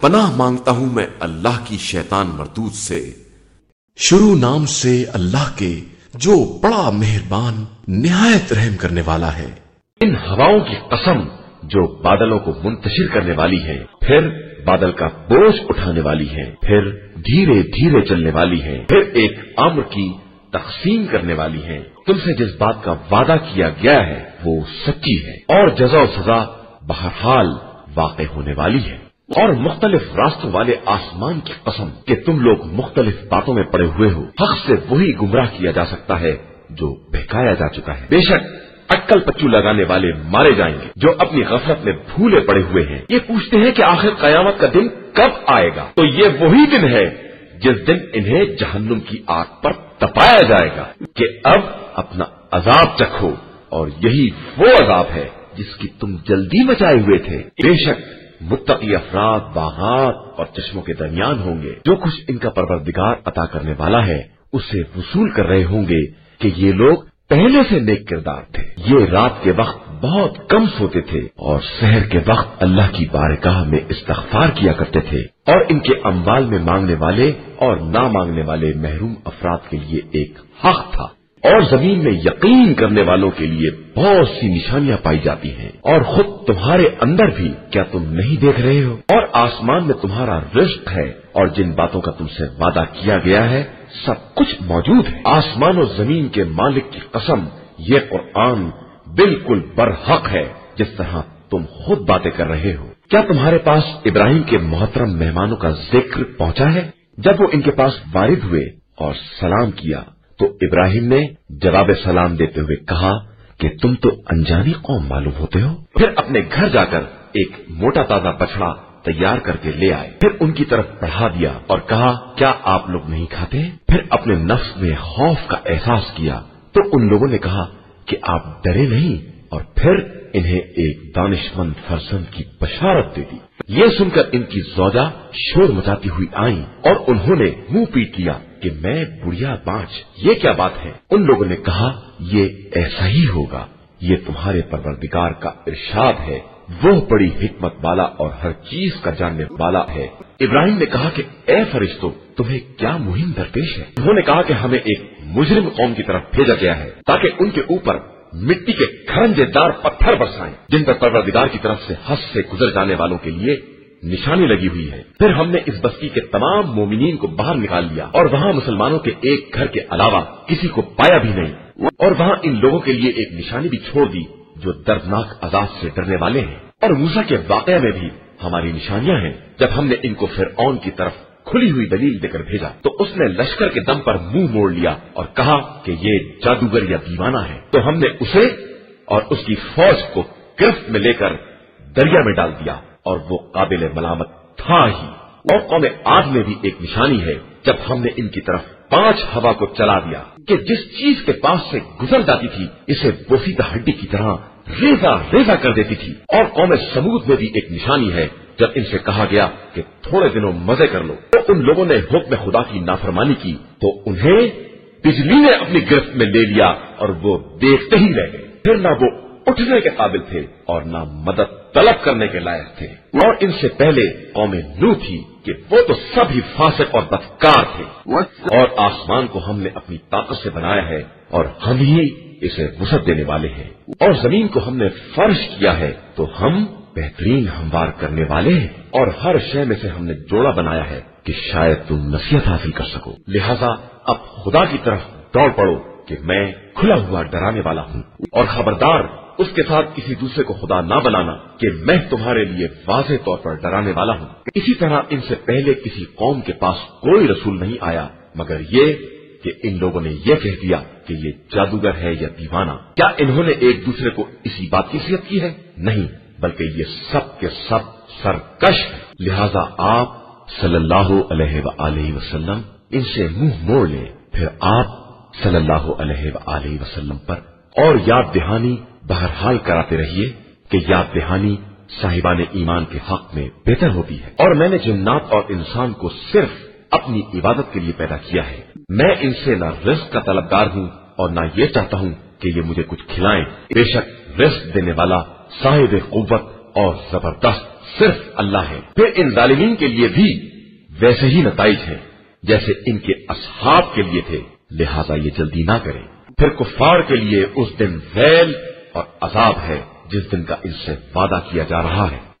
پناہ مانگتا ہوں میں اللہ کی شیطان مردود سے۔ شروع نام سے اللہ کے جو بڑا مہربان، نہایت رحم کرنے والا ہے۔ ان ہواؤں کی قسم جو بادلوں کو منتشر کرنے والی ہے، پھر بادل کا بوجھ اٹھانے والی ہے، پھر دھیرے دھیرے چلنے والی ہے، پھر ایک امر کی تقسیم کرنے والی ہے۔ تم سے جس بات کا وعدہ کیا گیا ہے، وہ سچی ہے اور جزا و سزا بہرحال واقع ہونے والی ہے۔ اور مختلف راستوں والے آسمان کی قسم کہ تم لوگ مختلف باتوں میں پڑے ہوئے ہو، حق سے وہی گمراہ کیا جا سکتا ہے جو بہکایا جا چکا ہے۔ بے شک، اٹکل پچو لگانے والے مارے جائیں گے جو اپنی غفلت میں بھولے پڑے ہوئے ہیں۔ یہ پوچھتے ہیں کہ آخر قیامت کا دن کب آئے گا؟ تو یہ وہی دن ہے جس دن انہیں جہنم کی آگ پر تپایا جائے گا کہ اب اپنا عذاب چکھو اور یہی وہ عذاب ہے جس کی تم جلدی مچائے ہوئے تھے۔ بے شک متقی افراد، باغات اور چشموں کے درمیان ہوں گے۔ جو کچھ ان کا پروردگار عطا کرنے والا ہے، اسے وصول کر رہے ہوں گے کہ یہ لوگ پہلے سے نیک کردار تھے۔ یہ رات کے وقت بہت کم سوتے تھے اور شہر کے وقت اللہ کی بارگاہ میں استغفار کیا کرتے تھے۔ اور ان کے امبال میں مانگنے والے اور نہ مانگنے والے محروم افراد کے لیے ایک حق تھا۔ اور زمین میں یقین کرنے والوں کے لیے بہت سی نشانیاں پائی جاتی ہیں۔ اور خود تمہارے اندر بھی کیا تم نہیں دیکھ رہے ہو؟ اور آسمان میں تمہارا رزق ہے اور جن باتوں کا تم سے وعدہ کیا گیا ہے، سب کچھ موجود ہے۔ آسمان و زمین کے مالک کی قسم، یہ قرآن بالکل برحق ہے، جس طرح تم خود باتیں کر رہے ہو۔ کیا تمہارے پاس ابراہیم کے محترم مہمانوں کا ذکر پہنچا ہے؟ جب وہ ان کے پاس وارد ہوئے اور سلام کیا تو ابراہیم نے جواب سلام دیتے ہوئے کہا کہ تم تو انجانی قوم معلوم ہوتے ہو۔ پھر اپنے گھر جا کر ایک موٹا تازہ بچڑا تیار کر کے لے آئے۔ پھر ان کی طرف پڑھا دیا اور کہا، کیا آپ لوگ نہیں کھاتے؟ پھر اپنے نفس میں خوف کا احساس کیا۔ تو ان لوگوں نے کہا کہ آپ ڈرے نہیں اور پھر انہیں ایک دانش مند فرزند کی بشارت دے دی۔ یہ سن کر ان کی زوجہ شور مچاتی ہوئی آئیں اور انہوں نے منہ پیٹ لیا کہ میں بڑھیا بانچ یہ کیا بات ہے؟ ان لوگوں نے کہا، یہ ایسا ہی ہوگا۔ یہ تمہارے پروردگار کا ارشاد ہے۔ وہ بڑی حکمت والا اور ہر چیز کا جاننے والا ہے۔ ابراہیم نے کہا کہ، اے فرشتوں تمہیں کیا مہم درپیش ہے؟ انہوں نے کہا کہ، ہمیں ایک مجرم قوم کی طرف بھیجا گیا ہے تاکہ ان کے اوپر مٹی کے کھرنجے دار پتھر برسائیں، جن پر پروردگار کی طرف سے ہس سے گزر جانے والوں کے لیے نشانی لگی ہوئی ہے۔ پھر ہم نے اس بستی کے تمام مومنین کو باہر نکال لیا اور وہاں مسلمانوں کے ایک گھر کے علاوہ کسی کو پایا بھی نہیں۔ اور وہاں ان لوگوں کے لیے ایک نشانی بھی چھوڑ دی جو دردناک عذاب سے ڈرنے والے ہیں۔ اور موسا کے واقعہ میں بھی ہماری نشانیاں ہیں۔ جب ہم نے ان کو پھر کی طرف کھلی ہوئی دلیل دے کر بھیجا تو اس نے لشکر کے دم پر منہ موڑ لیا اور کہا کہ یہ جادوگر یا دیوانہ ہے۔ تو ہم نے اسے اور اس کی فوج کو گرفت میں لے کر دریا میں ڈال دیا۔ اور وہ قابل ملامت تھا ہی۔ اور قوم آگ میں بھی ایک نشانی ہے، جب ہم نے ان کی طرف پانچ ہوا کو چلا دیا کہ جس چیز کے پاس سے گزر جاتی تھی، اسے بوسیدہ ہڈی کی طرح ریزا ریزا کر دیتی تھی۔ اور قوم سمود میں بھی ایک نشانی ہے، جب ان سے کہا گیا کہ تھوڑے دنوں مزے کر لو۔ تو ان لوگوں نے حکم خدا کی نافرمانی کی، تو انہیں بجلی نے اپنی گرفت میں لے لیا اور وہ دیکھتے ہی رہ گئے۔ پھر نہ وہ اٹھنے کے قابل تھے اور نہ مدد طلب کرنے کے لائق تھے۔ اور ان سے پہلے قوم نو تھی کہ وہ تو سب ہی فاسق اور بدکار تھے۔ اور آسمان کو ہم نے اپنی طاقت سے بنایا ہے اور ہم ہی اسے وسعت دینے والے ہیں۔ اور زمین کو ہم نے فرش کیا ہے تو ہم بہترین ہموار کرنے والے ہیں۔ اور ہر شے میں سے ہم نے جوڑا بنایا ہے کہ شاید تم نصیحت حاصل کر سکو۔ لہذا اب خدا کی طرف دوڑ پڑو کہ میں کھلا ہوا ڈرانے والا ہوں۔ اور خبردار اس کے ساتھ کسی دوسرے کو خدا نہ بنانا کہ میں تمہارے لیے واضح طور پر ڈرانے والا ہوں۔ اسی طرح ان سے پہلے کسی قوم کے پاس کوئی رسول نہیں آیا، مگر یہ کہ ان لوگوں نے یہ کہہ دیا کہ یہ جادوگر ہے یا دیوانہ۔ کیا انہوں نے ایک دوسرے کو اسی بات کی صحت کی ہے؟ نہیں، بلکہ یہ سب کے سب سرکش لہذا آپ صلی اللہ علیہ وآلہ وسلم ان سے منہ موڑ لیں۔ پھر آپ صلی اللہ علیہ وآلہ وسلم پر اور یاد دہانی بہرحال کراتے رہیے کہ یاد دہانی صاحبان ایمان کے حق میں بہتر ہوتی ہے۔ اور میں نے جنات اور انسان کو صرف اپنی عبادت کے لیے پیدا کیا ہے۔ میں ان سے نہ رزق کا طلبگار ہوں اور نہ یہ چاہتا ہوں کہ یہ مجھے کچھ کھلائیں۔ بے شک رزق دینے والا صاحب قوت اور زبردست صرف اللہ ہے۔ پھر ان ظالمین کے لیے بھی ویسے ہی نتائج ہیں جیسے ان کے اصحاب کے لیے تھے۔ لہذا یہ جلدی نہ کریں۔ پھر کفار کے لیے اس دن ویل اور عذاب ہے جس دن کا ان سے وعدہ کیا جا رہا ہے۔